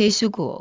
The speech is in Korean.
배수구